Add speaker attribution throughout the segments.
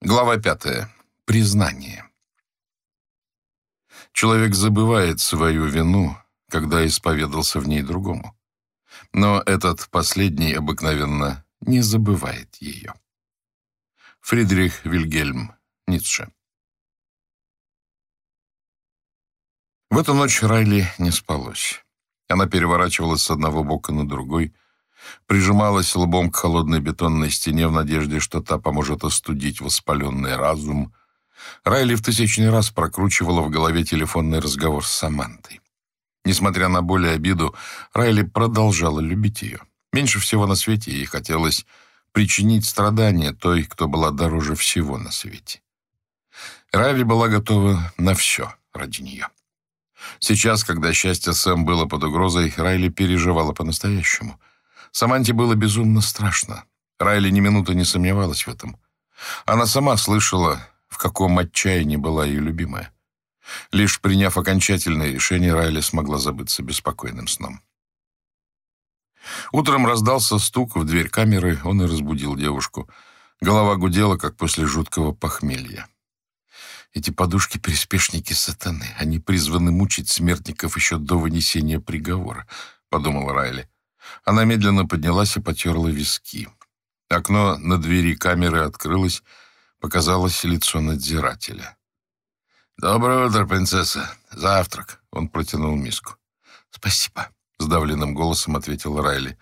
Speaker 1: Глава пятая. Признание. Человек забывает свою вину, когда исповедался в ней другому. Но этот последний обыкновенно не забывает ее. Фридрих Вильгельм Ницше. В эту ночь Райли не спалось. Она переворачивалась с одного бока на другой, прижималась лбом к холодной бетонной стене в надежде, что та поможет остудить воспаленный разум. Райли в тысячный раз прокручивала в голове телефонный разговор с Самантой. Несмотря на боль и обиду, Райли продолжала любить ее. Меньше всего на свете ей хотелось причинить страдания той, кто была дороже всего на свете. Райли была готова на все ради нее. Сейчас, когда счастье Сэм было под угрозой, Райли переживала по-настоящему. Саманте было безумно страшно. Райли ни минуты не сомневалась в этом. Она сама слышала, в каком отчаянии была ее любимая. Лишь приняв окончательное решение, Райли смогла забыться беспокойным сном. Утром раздался стук в дверь камеры, он и разбудил девушку. Голова гудела, как после жуткого похмелья. Эти подушки-переспешники сатаны. Они призваны мучить смертников еще до вынесения приговора, — подумала Райли. Она медленно поднялась и потерла виски. Окно на двери камеры открылось, показалось лицо надзирателя. «Доброе утро, принцесса. Завтрак». Он протянул миску. «Спасибо», — сдавленным голосом ответил Райли.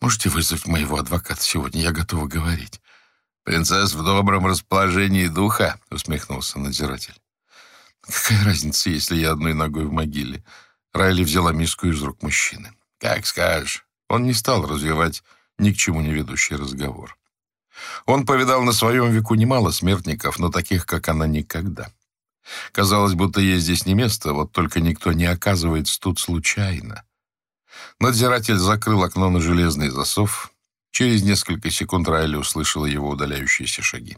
Speaker 1: «Можете вызвать моего адвоката сегодня? Я готова говорить». «Принцесс в добром расположении духа?» — усмехнулся надзиратель. «Какая разница, если я одной ногой в могиле?» Райли взяла миску из рук мужчины. «Как скажешь». Он не стал развивать ни к чему не ведущий разговор. Он повидал на своем веку немало смертников, но таких, как она, никогда. Казалось, будто ей здесь не место, вот только никто не оказывается тут случайно. Надзиратель закрыл окно на железный засов, Через несколько секунд Райли услышала его удаляющиеся шаги.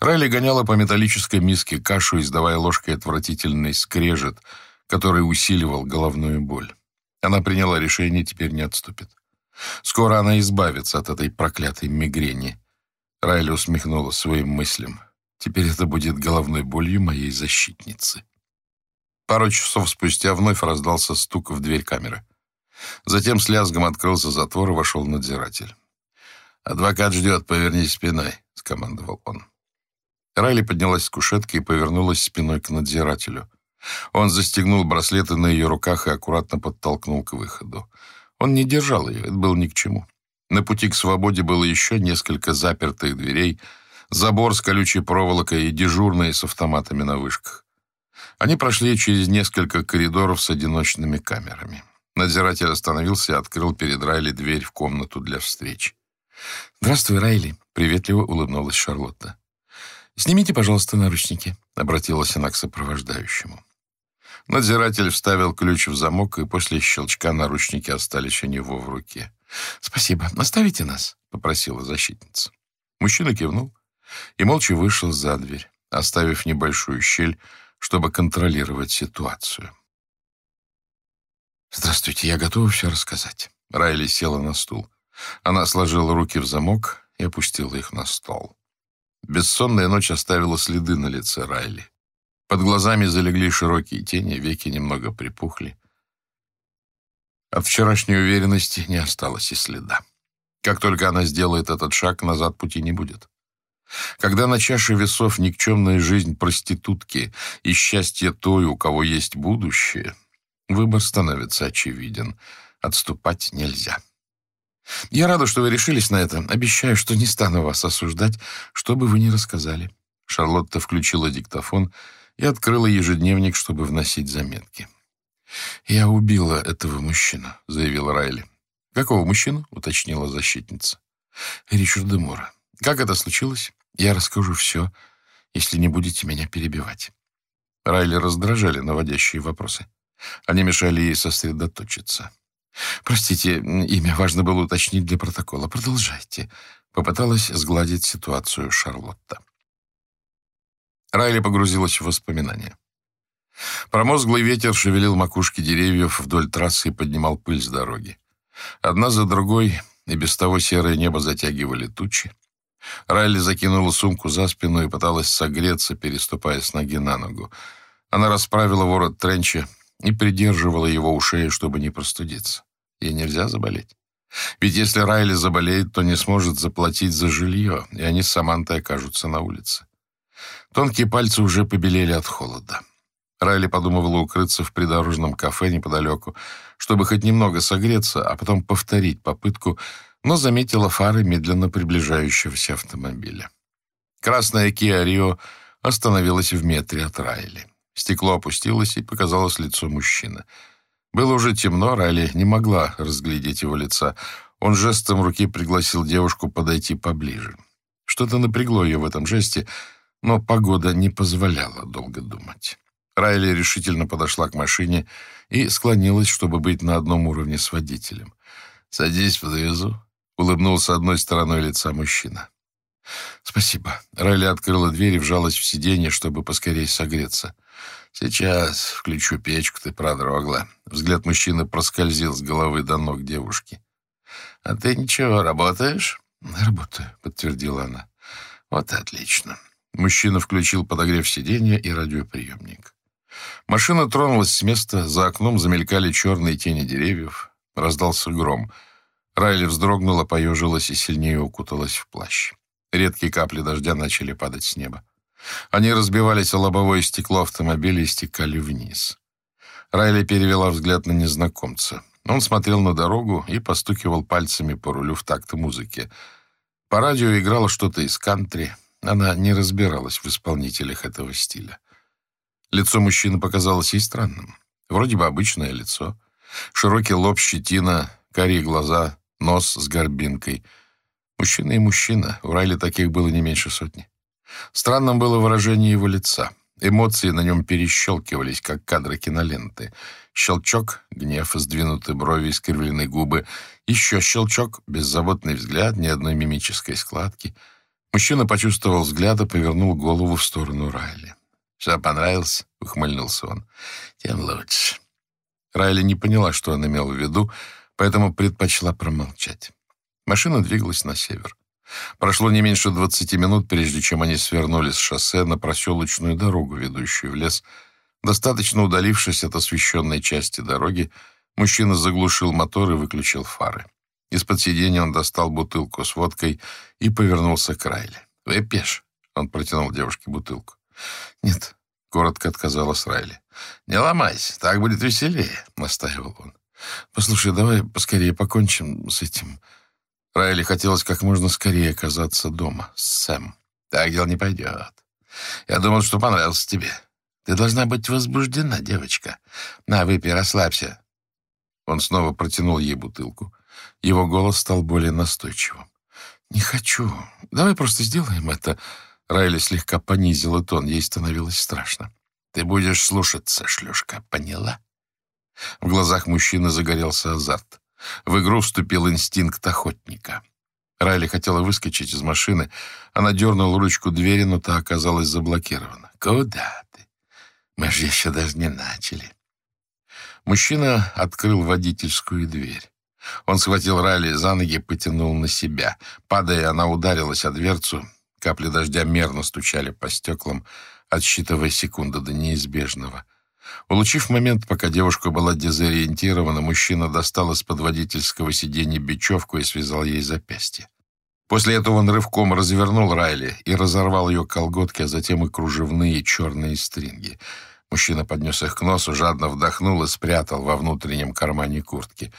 Speaker 1: Райли гоняла по металлической миске кашу, издавая ложкой отвратительный скрежет, который усиливал головную боль. Она приняла решение, теперь не отступит. Скоро она избавится от этой проклятой мигрени. Райли усмехнула своим мыслям. Теперь это будет головной болью моей защитницы. Пару часов спустя вновь раздался стук в дверь камеры. Затем с лязгом открылся затвор и вошел надзиратель. «Адвокат ждет, повернись спиной», — скомандовал он. Райли поднялась с кушетки и повернулась спиной к надзирателю. Он застегнул браслеты на ее руках и аккуратно подтолкнул к выходу. Он не держал ее, это было ни к чему. На пути к свободе было еще несколько запертых дверей, забор с колючей проволокой и дежурные с автоматами на вышках. Они прошли через несколько коридоров с одиночными камерами. Надзиратель остановился и открыл перед Райли дверь в комнату для встреч. «Здравствуй, Райли», — приветливо улыбнулась Шарлотта. «Снимите, пожалуйста, наручники», — обратилась она к сопровождающему. Надзиратель вставил ключ в замок, и после щелчка наручники остались у него в руке. «Спасибо. Оставите нас», — попросила защитница. Мужчина кивнул и молча вышел за дверь, оставив небольшую щель, чтобы контролировать ситуацию. «Здравствуйте, я готова все рассказать». Райли села на стул. Она сложила руки в замок и опустила их на стол. Бессонная ночь оставила следы на лице Райли. Под глазами залегли широкие тени, веки немного припухли. От вчерашней уверенности не осталось и следа. Как только она сделает этот шаг, назад пути не будет. Когда на чаше весов никчемная жизнь проститутки и счастье той, у кого есть будущее, Выбор становится очевиден. Отступать нельзя. Я рада, что вы решились на это. Обещаю, что не стану вас осуждать, что бы вы ни рассказали. Шарлотта включила диктофон и открыла ежедневник, чтобы вносить заметки. «Я убила этого мужчину», — заявила Райли. «Какого мужчину?» — уточнила защитница. «Ричарда Мура. Как это случилось? Я расскажу все, если не будете меня перебивать». Райли раздражали наводящие вопросы. Они мешали ей сосредоточиться. «Простите, имя важно было уточнить для протокола. Продолжайте», — попыталась сгладить ситуацию Шарлотта. Райли погрузилась в воспоминания. Промозглый ветер шевелил макушки деревьев вдоль трассы и поднимал пыль с дороги. Одна за другой и без того серое небо затягивали тучи. Райли закинула сумку за спину и пыталась согреться, переступая с ноги на ногу. Она расправила ворот тренча и придерживала его у шеи, чтобы не простудиться. Ей нельзя заболеть. Ведь если Райли заболеет, то не сможет заплатить за жилье, и они с Самантой окажутся на улице. Тонкие пальцы уже побелели от холода. Райли подумывала укрыться в придорожном кафе неподалеку, чтобы хоть немного согреться, а потом повторить попытку, но заметила фары медленно приближающегося автомобиля. Красная Kia Rio остановилась в метре от Райли. Стекло опустилось, и показалось лицо мужчины. Было уже темно, Райли не могла разглядеть его лица. Он жестом руки пригласил девушку подойти поближе. Что-то напрягло ее в этом жесте, но погода не позволяла долго думать. Райли решительно подошла к машине и склонилась, чтобы быть на одном уровне с водителем. «Садись, подвезу», — улыбнулся одной стороной лица мужчина. «Спасибо». Райли открыла дверь и вжалась в сиденье, чтобы поскорее согреться. «Сейчас включу печку, ты продрогла». Взгляд мужчины проскользил с головы до ног девушки. «А ты ничего, работаешь?» «Работаю», — подтвердила она. «Вот отлично». Мужчина включил подогрев сиденья и радиоприемник. Машина тронулась с места, за окном замелькали черные тени деревьев, раздался гром. Райли вздрогнула, поежилась и сильнее укуталась в плащ. Редкие капли дождя начали падать с неба. Они разбивались о лобовое стекло автомобиля и стекали вниз. Райли перевела взгляд на незнакомца. Он смотрел на дорогу и постукивал пальцами по рулю в такт музыки. По радио играло что-то из кантри. Она не разбиралась в исполнителях этого стиля. Лицо мужчины показалось ей странным. Вроде бы обычное лицо. Широкий лоб, щетина, карие глаза, нос с горбинкой. Мужчина и мужчина. У Райли таких было не меньше сотни. Странным было выражение его лица. Эмоции на нем перещелкивались, как кадры киноленты. Щелчок, гнев, сдвинутые брови, искривленные губы. Еще щелчок, беззаботный взгляд, ни одной мимической складки. Мужчина почувствовал взгляд и повернул голову в сторону Райли. «Что, понравился?» — ухмыльнулся он. «Тем лучше». Райли не поняла, что он имел в виду, поэтому предпочла промолчать. Машина двигалась на север. Прошло не меньше двадцати минут, прежде чем они свернули с шоссе на проселочную дорогу, ведущую в лес. Достаточно удалившись от освещенной части дороги, мужчина заглушил мотор и выключил фары. Из-под сиденья он достал бутылку с водкой и повернулся к Райли. «Выпьешь?» — он протянул девушке бутылку. «Нет», — коротко отказалась Райли. «Не ломайся, так будет веселее», — настаивал он. «Послушай, давай поскорее покончим с этим». Райли хотелось как можно скорее оказаться дома с Сэм. «Так дело не пойдет. Я думал, что понравился тебе. Ты должна быть возбуждена, девочка. На, выпей, расслабься». Он снова протянул ей бутылку. Его голос стал более настойчивым. «Не хочу. Давай просто сделаем это». Райли слегка понизила тон, ей становилось страшно. «Ты будешь слушаться, шлюшка, поняла?» В глазах мужчины загорелся азарт. В игру вступил инстинкт охотника. Райли хотела выскочить из машины. Она дернула ручку двери, но та оказалась заблокирована. «Куда ты? Мы же еще даже не начали». Мужчина открыл водительскую дверь. Он схватил Райли за ноги потянул на себя. Падая, она ударилась о дверцу, Капли дождя мерно стучали по стеклам, отсчитывая секунды до неизбежного. Улучив момент, пока девушка была дезориентирована, мужчина достал из-под водительского сиденья бечевку и связал ей запястье. После этого он рывком развернул Райли и разорвал ее колготки, а затем и кружевные черные стринги. Мужчина поднес их к носу, жадно вдохнул и спрятал во внутреннем кармане куртки.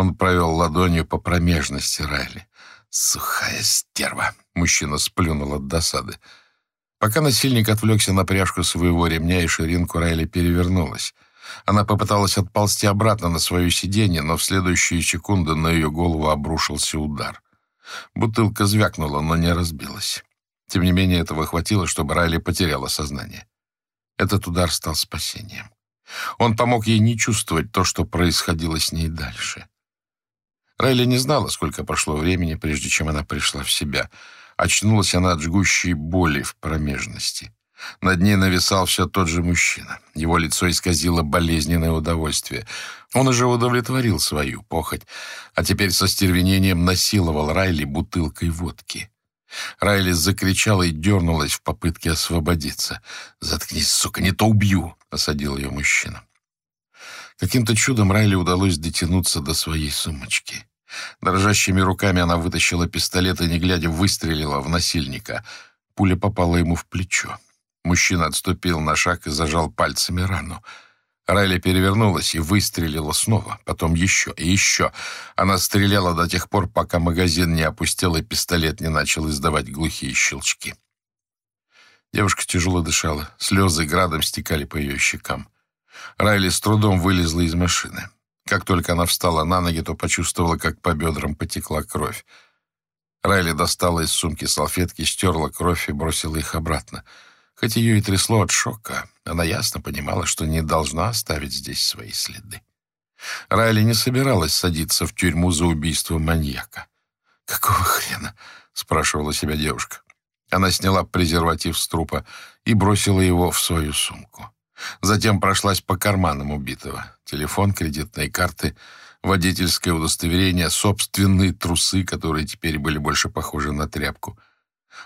Speaker 1: Он провел ладонью по промежности Райли. «Сухая стерва!» — мужчина сплюнул от досады. Пока насильник отвлекся на пряжку своего ремня, и ширинку Райли перевернулась. Она попыталась отползти обратно на свое сиденье, но в следующую секунду на ее голову обрушился удар. Бутылка звякнула, но не разбилась. Тем не менее, этого хватило, чтобы Райли потеряла сознание. Этот удар стал спасением. Он помог ей не чувствовать то, что происходило с ней дальше. Райли не знала, сколько прошло времени, прежде чем она пришла в себя. Очнулась она от жгущей боли в промежности. Над ней нависал все тот же мужчина. Его лицо исказило болезненное удовольствие. Он уже удовлетворил свою похоть, а теперь со стервенением насиловал Райли бутылкой водки. Райли закричала и дернулась в попытке освободиться. «Заткнись, сука, не то убью!» — осадил ее мужчина. Каким-то чудом Райли удалось дотянуться до своей сумочки. Дрожащими руками она вытащила пистолет и, не глядя, выстрелила в насильника. Пуля попала ему в плечо. Мужчина отступил на шаг и зажал пальцами рану. Райли перевернулась и выстрелила снова, потом еще и еще. Она стреляла до тех пор, пока магазин не опустел и пистолет не начал издавать глухие щелчки. Девушка тяжело дышала, слезы градом стекали по ее щекам. Райли с трудом вылезла из машины. Как только она встала на ноги, то почувствовала, как по бедрам потекла кровь. Райли достала из сумки салфетки, стерла кровь и бросила их обратно. Хоть ее и трясло от шока, она ясно понимала, что не должна оставить здесь свои следы. Райли не собиралась садиться в тюрьму за убийство маньяка. «Какого хрена?» — спрашивала себя девушка. Она сняла презерватив с трупа и бросила его в свою сумку. Затем прошлась по карманам убитого. Телефон, кредитные карты, водительское удостоверение, собственные трусы, которые теперь были больше похожи на тряпку.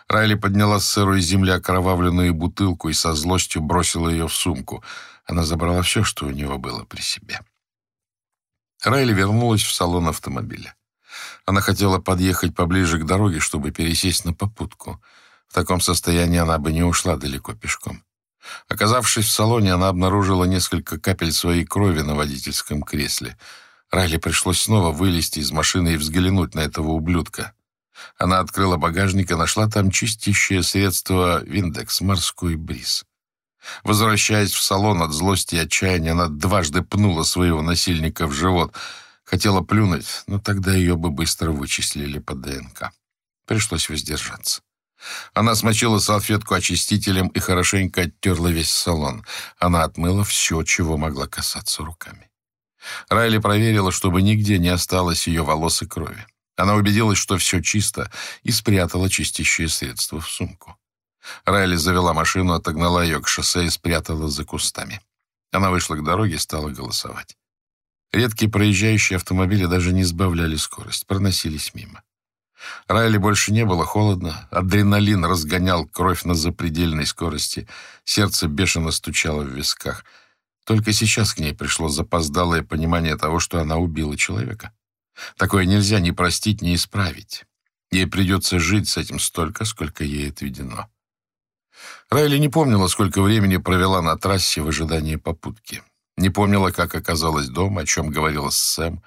Speaker 1: Райли подняла с сырой земли окровавленную бутылку и со злостью бросила ее в сумку. Она забрала все, что у него было при себе. Райли вернулась в салон автомобиля. Она хотела подъехать поближе к дороге, чтобы пересесть на попутку. В таком состоянии она бы не ушла далеко пешком. Оказавшись в салоне, она обнаружила несколько капель своей крови на водительском кресле. Райли пришлось снова вылезти из машины и взглянуть на этого ублюдка. Она открыла багажник и нашла там чистящее средство «Виндекс» морской бриз. Возвращаясь в салон от злости и отчаяния, она дважды пнула своего насильника в живот. Хотела плюнуть, но тогда ее бы быстро вычислили по ДНК. Пришлось воздержаться. Она смочила салфетку очистителем и хорошенько оттерла весь салон. Она отмыла все, чего могла касаться руками. Райли проверила, чтобы нигде не осталось ее волос и крови. Она убедилась, что все чисто, и спрятала чистящее средство в сумку. Райли завела машину, отогнала ее к шоссе и спрятала за кустами. Она вышла к дороге и стала голосовать. Редкие проезжающие автомобили даже не сбавляли скорость, проносились мимо. Райли больше не было холодно, адреналин разгонял кровь на запредельной скорости, сердце бешено стучало в висках. Только сейчас к ней пришло запоздалое понимание того, что она убила человека. Такое нельзя ни простить, ни исправить. Ей придется жить с этим столько, сколько ей отведено. Райли не помнила, сколько времени провела на трассе в ожидании попутки. Не помнила, как оказалась дома, о чем говорила с Сэм,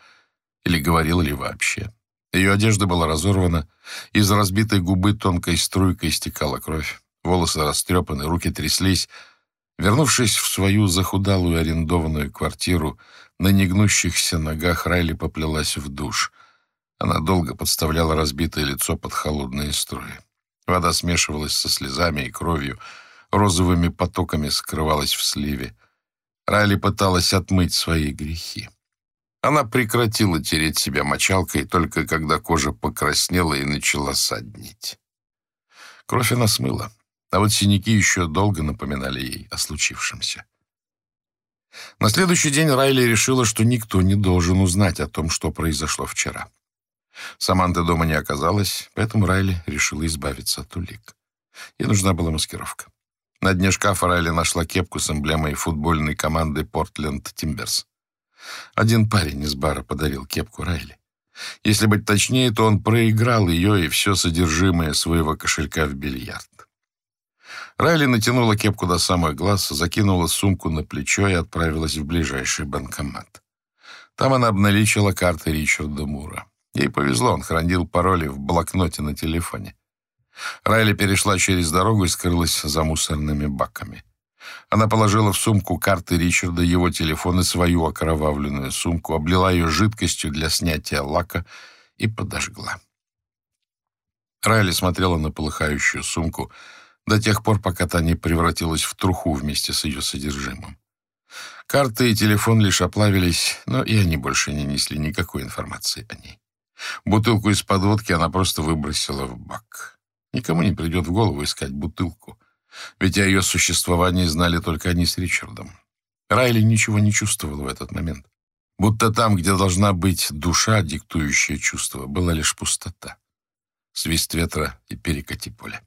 Speaker 1: или говорила ли вообще. Ее одежда была разорвана, из разбитой губы тонкой струйкой стекала кровь, волосы растрепаны, руки тряслись. Вернувшись в свою захудалую арендованную квартиру, на негнущихся ногах Райли поплелась в душ. Она долго подставляла разбитое лицо под холодные струи. Вода смешивалась со слезами и кровью, розовыми потоками скрывалась в сливе. Райли пыталась отмыть свои грехи. Она прекратила тереть себя мочалкой только когда кожа покраснела и начала саднить. Кровь она смыла, а вот синяки еще долго напоминали ей о случившемся. На следующий день Райли решила, что никто не должен узнать о том, что произошло вчера. Саманты дома не оказалось, поэтому Райли решила избавиться от улик. Ей нужна была маскировка. На дне шкафа Райли нашла кепку с эмблемой футбольной команды «Портленд Тимберс». Один парень из бара подарил кепку Райли. Если быть точнее, то он проиграл ее и все содержимое своего кошелька в бильярд. Райли натянула кепку до самых глаз, закинула сумку на плечо и отправилась в ближайший банкомат. Там она обналичила карты Ричарда Мура. Ей повезло, он хранил пароли в блокноте на телефоне. Райли перешла через дорогу и скрылась за мусорными баками. Она положила в сумку карты Ричарда, его телефон и свою окровавленную сумку, облила ее жидкостью для снятия лака и подожгла. Райли смотрела на полыхающую сумку до тех пор, пока та не превратилась в труху вместе с ее содержимым. Карты и телефон лишь оплавились, но и они больше не несли никакой информации о ней. Бутылку из-под водки она просто выбросила в бак. Никому не придет в голову искать бутылку ведь о ее существовании знали только они с Ричардом. Райли ничего не чувствовал в этот момент. Будто там, где должна быть душа, диктующая чувство, была лишь пустота. свист ветра и перекати поля.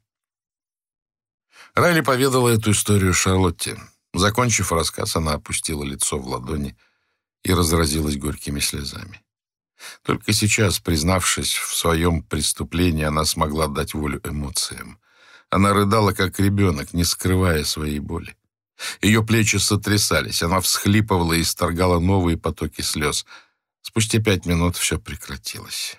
Speaker 1: Райли поведала эту историю Шарлотте. Закончив рассказ, она опустила лицо в ладони и разразилась горькими слезами. Только сейчас, признавшись в своем преступлении, она смогла дать волю эмоциям. Она рыдала, как ребенок, не скрывая своей боли. Ее плечи сотрясались, она всхлипывала и исторгала новые потоки слез. Спустя пять минут все прекратилось.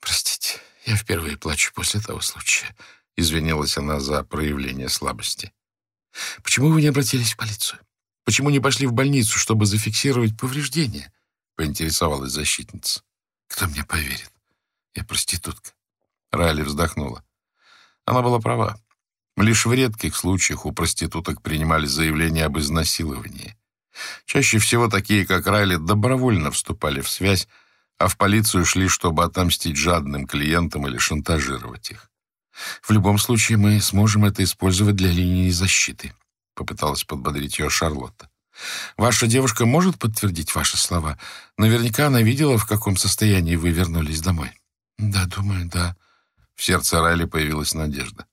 Speaker 1: «Простите, я впервые плачу после того случая», — извинилась она за проявление слабости. «Почему вы не обратились в полицию? Почему не пошли в больницу, чтобы зафиксировать повреждения?» — поинтересовалась защитница. «Кто мне поверит? Я проститутка». Райли вздохнула. Она была права. Лишь в редких случаях у проституток принимали заявление об изнасиловании. Чаще всего такие, как Райли, добровольно вступали в связь, а в полицию шли, чтобы отомстить жадным клиентам или шантажировать их. «В любом случае мы сможем это использовать для линии защиты», — попыталась подбодрить ее Шарлотта. «Ваша девушка может подтвердить ваши слова? Наверняка она видела, в каком состоянии вы вернулись домой». «Да, думаю, да». В сердце Райли появилась надежда.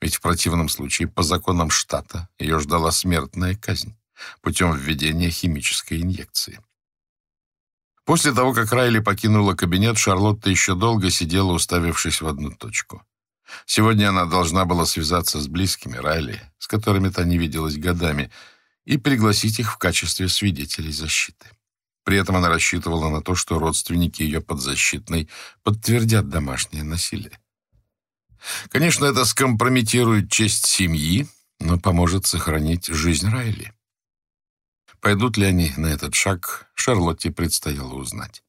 Speaker 1: Ведь в противном случае по законам штата ее ждала смертная казнь путем введения химической инъекции. После того, как Райли покинула кабинет, Шарлотта еще долго сидела, уставившись в одну точку. Сегодня она должна была связаться с близкими Райли, с которыми та не виделась годами, и пригласить их в качестве свидетелей защиты. При этом она рассчитывала на то, что родственники ее подзащитной подтвердят домашнее насилие. Конечно, это скомпрометирует честь семьи, но поможет сохранить жизнь Райли. Пойдут ли они на этот шаг, Шарлотте предстояло узнать.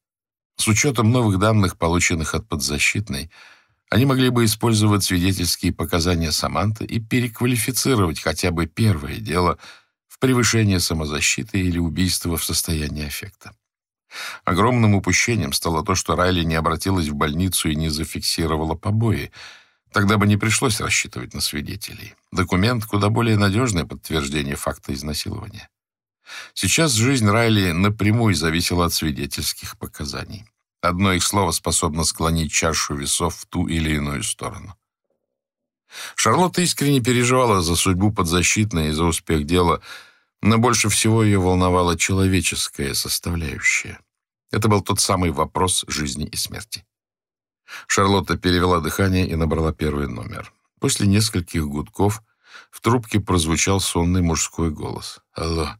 Speaker 1: С учетом новых данных, полученных от подзащитной, они могли бы использовать свидетельские показания Саманты и переквалифицировать хотя бы первое дело превышение самозащиты или убийство в состоянии аффекта. Огромным упущением стало то, что Райли не обратилась в больницу и не зафиксировала побои, Тогда бы не пришлось рассчитывать на свидетелей. Документ — куда более надежное подтверждение факта изнасилования. Сейчас жизнь Райли напрямую зависела от свидетельских показаний. Одно их слово способно склонить чашу весов в ту или иную сторону. Шарлотта искренне переживала за судьбу подзащитной и за успех дела, но больше всего ее волновала человеческая составляющая. Это был тот самый вопрос жизни и смерти. Шарлотта перевела дыхание и набрала первый номер. После нескольких гудков в трубке прозвучал сонный мужской голос. «Алло.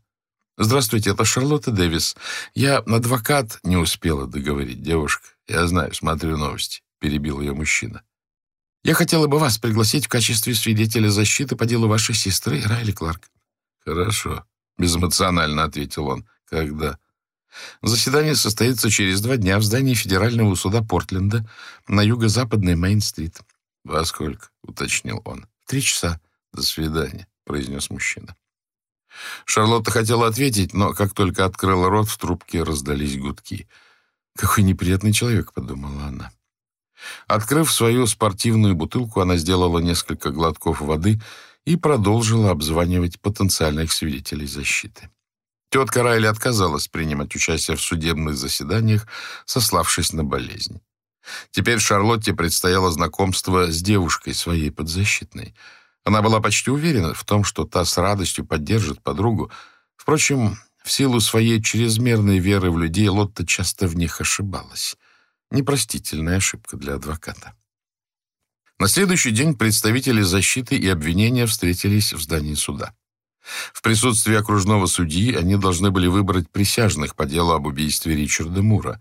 Speaker 1: Здравствуйте, это Шарлотта Дэвис. Я адвокат...» Не успела договорить девушка. «Я знаю, смотрю новости», — перебил ее мужчина. «Я хотела бы вас пригласить в качестве свидетеля защиты по делу вашей сестры Райли Кларк». «Хорошо», — безэмоционально ответил он. «Когда?» Заседание состоится через два дня в здании Федерального суда Портленда на юго-западной Мейн-стрит. «Во сколько?» — уточнил он. «Три часа. До свидания», — произнес мужчина. Шарлотта хотела ответить, но как только открыла рот, в трубке раздались гудки. «Какой неприятный человек», — подумала она. Открыв свою спортивную бутылку, она сделала несколько глотков воды и продолжила обзванивать потенциальных свидетелей защиты. Тетка Райли отказалась принимать участие в судебных заседаниях, сославшись на болезнь. Теперь Шарлотте предстояло знакомство с девушкой своей подзащитной. Она была почти уверена в том, что та с радостью поддержит подругу. Впрочем, в силу своей чрезмерной веры в людей Лотта часто в них ошибалась. Непростительная ошибка для адвоката. На следующий день представители защиты и обвинения встретились в здании суда. В присутствии окружного судьи они должны были выбрать присяжных по делу об убийстве Ричарда Мура.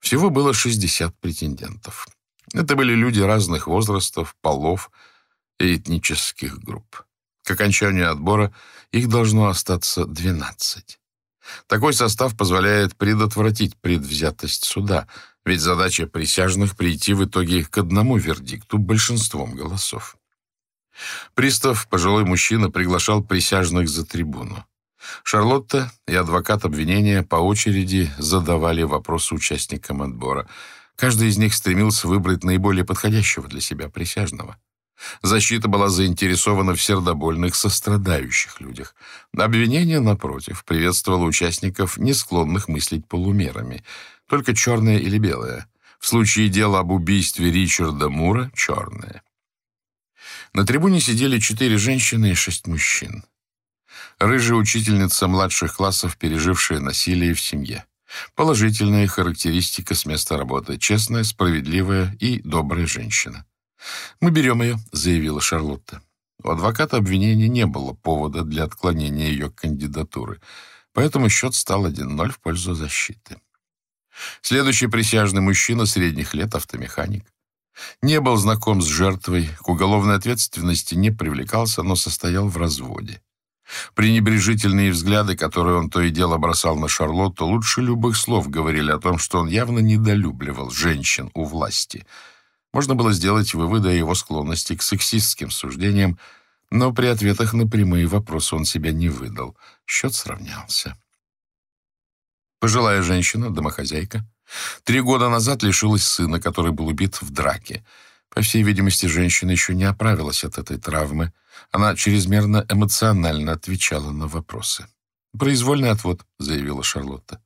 Speaker 1: Всего было 60 претендентов. Это были люди разных возрастов, полов и этнических групп. К окончанию отбора их должно остаться 12. Такой состав позволяет предотвратить предвзятость суда, ведь задача присяжных прийти в итоге к одному вердикту большинством голосов. Пристав, пожилой мужчина, приглашал присяжных за трибуну. Шарлотта и адвокат обвинения по очереди задавали вопросы участникам отбора. Каждый из них стремился выбрать наиболее подходящего для себя присяжного. Защита была заинтересована в сердобольных, сострадающих людях. Обвинение, напротив, приветствовало участников, не склонных мыслить полумерами. Только черное или белое. В случае дела об убийстве Ричарда Мура — черное. На трибуне сидели четыре женщины и шесть мужчин. Рыжая учительница младших классов, пережившая насилие в семье. Положительная характеристика с места работы. Честная, справедливая и добрая женщина. «Мы берем ее», — заявила Шарлотта. У адвоката обвинения не было повода для отклонения ее кандидатуры, поэтому счет стал 1-0 в пользу защиты. Следующий присяжный мужчина средних лет, автомеханик. Не был знаком с жертвой, к уголовной ответственности не привлекался, но состоял в разводе. Пренебрежительные взгляды, которые он то и дело бросал на Шарлотту, лучше любых слов говорили о том, что он явно недолюбливал женщин у власти. Можно было сделать выводы о его склонности к сексистским суждениям, но при ответах на прямые вопросы он себя не выдал. Счет сравнялся. Пожилая женщина, домохозяйка, три года назад лишилась сына, который был убит в драке. По всей видимости, женщина еще не оправилась от этой травмы. Она чрезмерно эмоционально отвечала на вопросы. «Произвольный отвод», — заявила Шарлотта.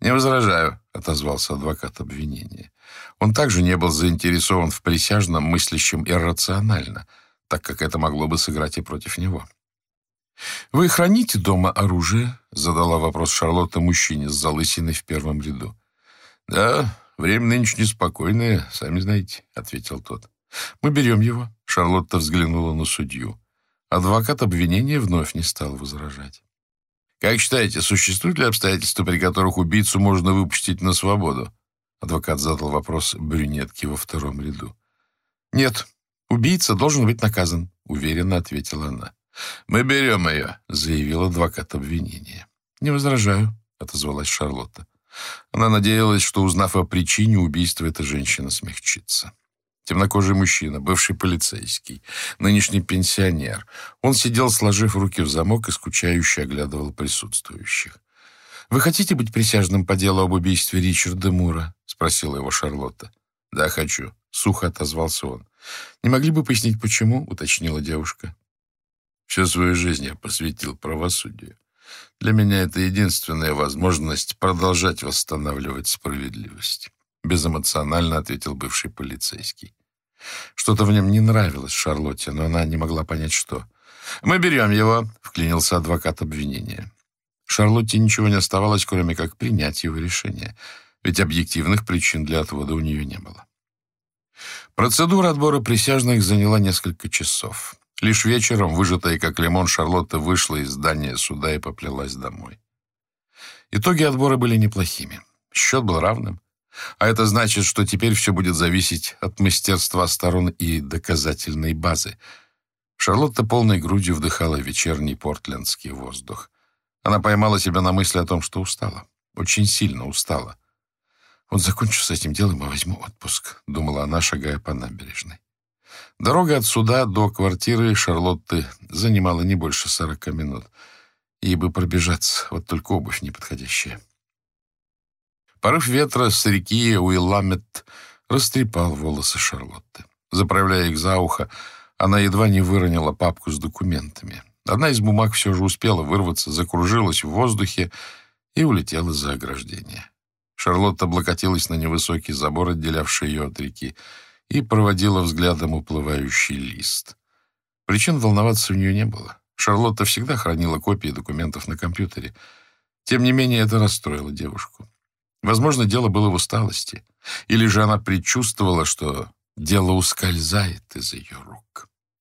Speaker 1: «Не возражаю», — отозвался адвокат обвинения. Он также не был заинтересован в присяжном, мыслящем иррационально, так как это могло бы сыграть и против него. «Вы храните дома оружие?» — задала вопрос Шарлотта мужчине с залысиной в первом ряду. «Да, время нынче неспокойное, сами знаете», — ответил тот. «Мы берем его», — Шарлотта взглянула на судью. Адвокат обвинения вновь не стал возражать. «Как считаете, существуют ли обстоятельства, при которых убийцу можно выпустить на свободу?» Адвокат задал вопрос брюнетке во втором ряду. «Нет, убийца должен быть наказан», — уверенно ответила она. «Мы берем ее», — заявил адвокат обвинения. «Не возражаю», — отозвалась Шарлотта. Она надеялась, что, узнав о причине убийства, эта женщина смягчится. Темнокожий мужчина, бывший полицейский, нынешний пенсионер. Он сидел, сложив руки в замок и скучающе оглядывал присутствующих. «Вы хотите быть присяжным по делу об убийстве Ричарда Мура?» — спросила его Шарлотта. «Да, хочу», — сухо отозвался он. «Не могли бы пояснить, почему?» — уточнила девушка. «Всю свою жизнь я посвятил правосудию. Для меня это единственная возможность продолжать восстанавливать справедливость», — безэмоционально ответил бывший полицейский. Что-то в нем не нравилось Шарлотте, но она не могла понять, что. «Мы берем его», — вклинился адвокат обвинения. Шарлотте ничего не оставалось, кроме как принять его решение, ведь объективных причин для отвода у нее не было. Процедура отбора присяжных заняла несколько часов. Лишь вечером, выжатая как лимон, Шарлотта вышла из здания суда и поплелась домой. Итоги отбора были неплохими. Счет был равным. А это значит, что теперь все будет зависеть от мастерства сторон и доказательной базы. Шарлотта полной грудью вдыхала вечерний портлендский воздух. Она поймала себя на мысли о том, что устала. Очень сильно устала. «Вот закончу с этим делом и возьму отпуск», — думала она, шагая по набережной. Дорога от суда до квартиры Шарлотты занимала не больше сорока минут. Ей бы пробежаться, вот только обувь неподходящая. Порыв ветра с реки Уилламет растрепал волосы Шарлотты. Заправляя их за ухо, она едва не выронила папку с документами. Одна из бумаг все же успела вырваться, закружилась в воздухе и улетела за ограждение. Шарлотта облокотилась на невысокий забор, отделявший ее от реки, и проводила взглядом уплывающий лист. Причин волноваться у нее не было. Шарлотта всегда хранила копии документов на компьютере. Тем не менее, это расстроило девушку. Возможно, дело было в усталости. Или же она предчувствовала, что дело ускользает из ее рук.